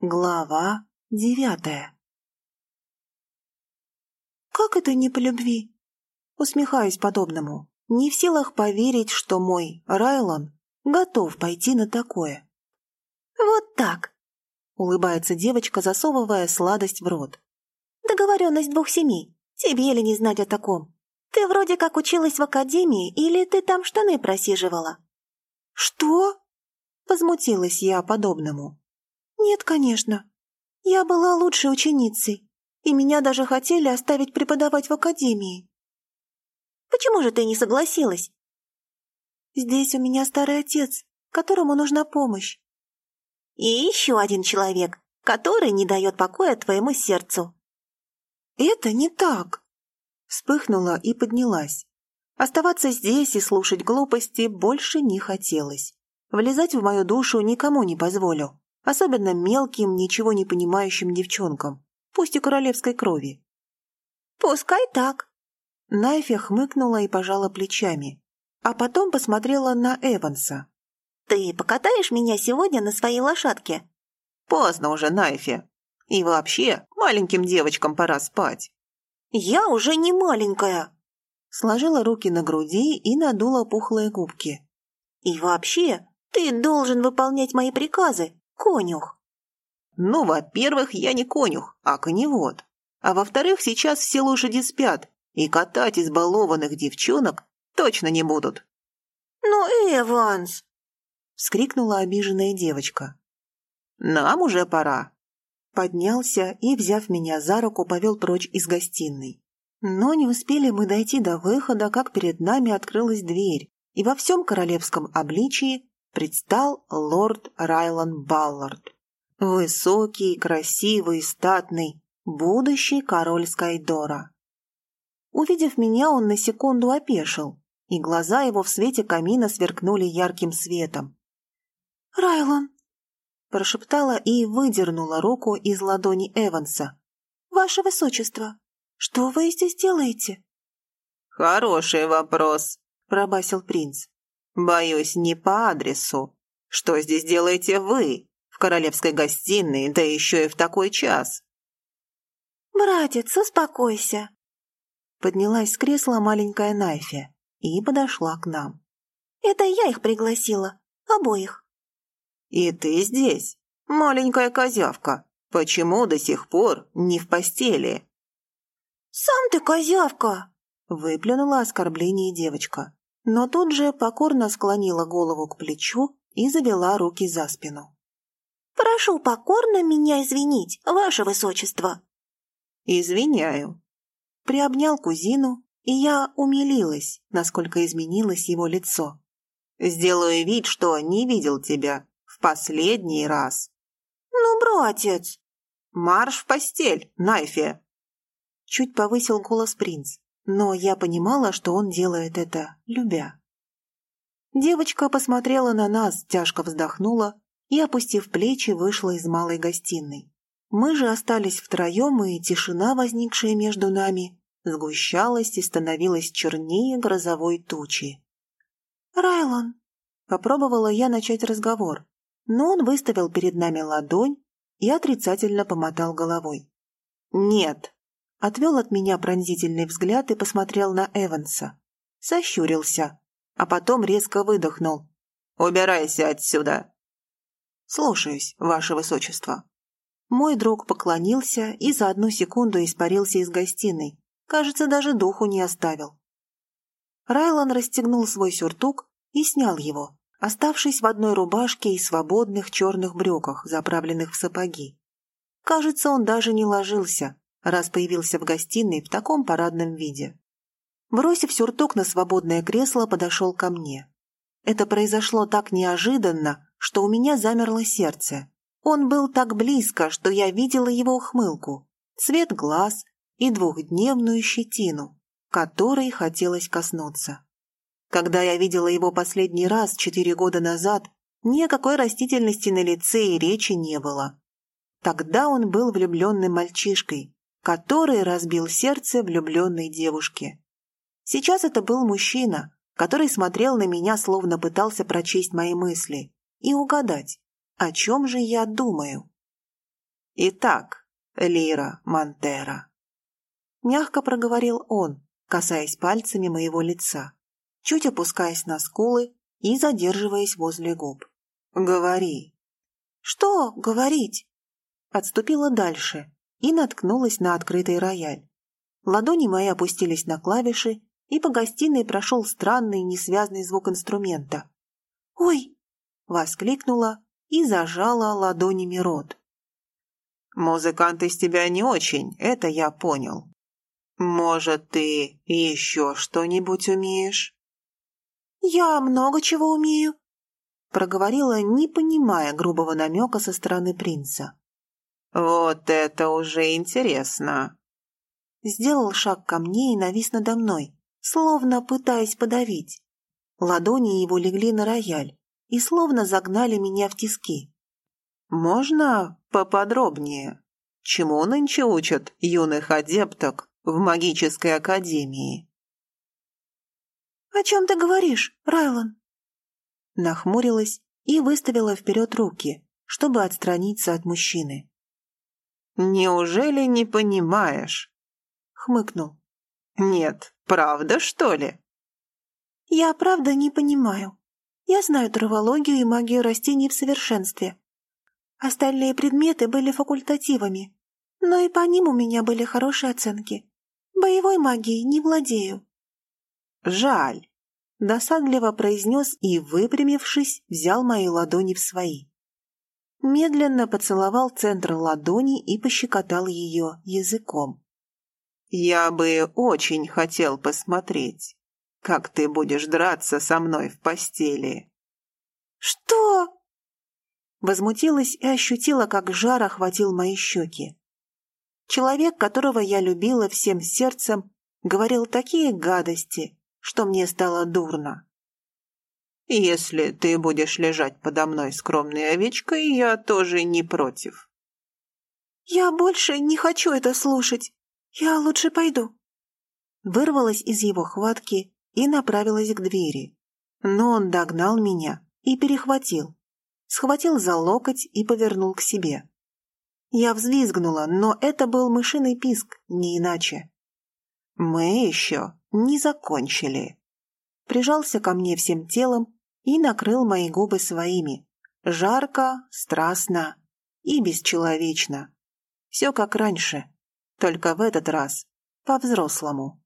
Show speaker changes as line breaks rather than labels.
Глава девятая «Как это не по любви?» Усмехаюсь подобному, не в силах поверить, что мой Райлон готов пойти на такое.
«Вот так!»
— улыбается девочка, засовывая сладость в рот.
«Договоренность двух семей. Тебе ли не знать о таком? Ты вроде как училась в академии, или ты там штаны просиживала?»
«Что?» — возмутилась я подобному. «Нет, конечно. Я была лучшей ученицей, и меня даже хотели оставить преподавать в академии».
«Почему же ты не согласилась?»
«Здесь у меня старый отец, которому нужна помощь».
«И еще один человек, который не дает покоя твоему сердцу».
«Это не так!» Вспыхнула и поднялась. Оставаться здесь и слушать глупости больше не хотелось. Влезать в мою душу никому не позволю особенно мелким, ничего не понимающим девчонкам, пусть и королевской крови.
«Пускай так».
Найфи хмыкнула и пожала плечами, а потом посмотрела на Эванса.
«Ты покатаешь меня сегодня на своей лошадке?»
«Поздно уже, Найфи. И вообще, маленьким девочкам пора спать».
«Я уже не маленькая!»
Сложила руки на груди и надула пухлые губки.
«И вообще, ты должен выполнять мои приказы, конюх.
Ну, во-первых, я не конюх, а коневод. А во-вторых, сейчас все лошади спят, и катать избалованных девчонок точно не будут.
«Ну, Эванс!»
— вскрикнула обиженная девочка.
«Нам уже пора!»
Поднялся и, взяв меня за руку, повел прочь из гостиной. Но не успели мы дойти до выхода, как перед нами открылась дверь, и во всем королевском обличии предстал лорд Райлан Баллард. Высокий, красивый, статный, будущий король Скайдора. Увидев меня, он на секунду опешил, и глаза его в свете камина сверкнули ярким светом. «Райлан!» – прошептала и выдернула руку из ладони Эванса. «Ваше высочество, что вы здесь делаете?»
«Хороший вопрос», – пробасил принц. «Боюсь, не по адресу. Что здесь делаете вы, в королевской гостиной, да еще и в такой час?»
«Братец, успокойся!»
Поднялась с кресла маленькая Найфи и подошла к нам.
«Это я их пригласила, обоих».
«И ты здесь, маленькая козявка. Почему до сих пор не в постели?»
«Сам ты козявка!»
— выплюнула оскорбление девочка но тут же покорно склонила голову к плечу и завела руки за спину.
«Прошу покорно меня извинить, ваше высочество!»
«Извиняю!»
Приобнял кузину, и я умилилась, насколько изменилось его лицо.
«Сделаю вид, что не видел тебя в последний раз!»
«Ну, братец!»
«Марш в постель, Найфе!»
Чуть повысил голос принц но я понимала, что он делает это, любя. Девочка посмотрела на нас, тяжко вздохнула и, опустив плечи, вышла из малой гостиной. Мы же остались втроем, и тишина, возникшая между нами, сгущалась и становилась чернее грозовой тучи. «Райлон!» — попробовала я начать разговор, но он выставил перед нами ладонь и отрицательно помотал головой. «Нет!» Отвел от меня пронзительный взгляд и посмотрел на Эванса. Сощурился, а потом резко выдохнул.
«Убирайся отсюда!»
«Слушаюсь, ваше высочество». Мой друг поклонился и за одну секунду испарился из гостиной. Кажется, даже духу не оставил. Райлан расстегнул свой сюртук и снял его, оставшись в одной рубашке и свободных черных брюках, заправленных в сапоги. Кажется, он даже не ложился, раз появился в гостиной в таком парадном виде. Бросив сюртук на свободное кресло, подошел ко мне. Это произошло так неожиданно, что у меня замерло сердце. Он был так близко, что я видела его ухмылку, цвет глаз и двухдневную щетину, которой хотелось коснуться. Когда я видела его последний раз четыре года назад, никакой растительности на лице и речи не было. Тогда он был влюбленным мальчишкой, который разбил сердце влюбленной девушки. Сейчас это был мужчина, который смотрел на меня, словно пытался прочесть мои мысли и угадать, о чем же я думаю.
Итак, Лира Монтера.
Мягко проговорил он, касаясь пальцами моего лица, чуть опускаясь на скулы и задерживаясь возле губ. «Говори». «Что говорить?» Отступила дальше и наткнулась на открытый рояль. Ладони мои опустились на клавиши, и по гостиной прошел странный несвязный звук инструмента. «Ой!» — воскликнула и зажала ладонями рот.
«Музыкант из тебя не очень, это я понял. Может, ты еще что-нибудь умеешь?»
«Я много чего умею», — проговорила, не понимая грубого намека со стороны принца.
«Вот это уже интересно!»
Сделал шаг ко мне и навис надо мной, словно пытаясь подавить. Ладони его легли на рояль и словно загнали меня в тиски.
«Можно поподробнее? Чему нынче учат юных адепток в магической академии?»
«О чем ты говоришь, Райлан?» Нахмурилась и выставила вперед руки, чтобы отстраниться от мужчины.
«Неужели не понимаешь?» — хмыкнул. «Нет, правда, что ли?»
«Я правда не понимаю. Я знаю травологию и магию растений в совершенстве. Остальные предметы были факультативами, но и по ним у меня были хорошие оценки. Боевой магией не владею».
«Жаль», — досадливо произнес и, выпрямившись, взял мои ладони в свои. Медленно поцеловал центр ладони и пощекотал ее языком. «Я бы очень хотел посмотреть, как ты будешь драться со мной в постели».
«Что?» Возмутилась и ощутила, как жар охватил мои щеки. Человек, которого я любила всем сердцем, говорил такие гадости, что мне стало дурно. «Если ты будешь лежать подо мной скромной овечкой, я тоже не против». «Я больше не хочу это слушать», «Я лучше пойду». Вырвалась из его хватки и направилась к двери. Но он догнал меня и перехватил. Схватил за локоть и повернул к себе. Я взвизгнула, но это был мышиный писк, не иначе. «Мы еще не закончили». Прижался ко мне всем телом и накрыл мои губы своими. Жарко, страстно и бесчеловечно. Все как раньше. Только в этот раз по-взрослому.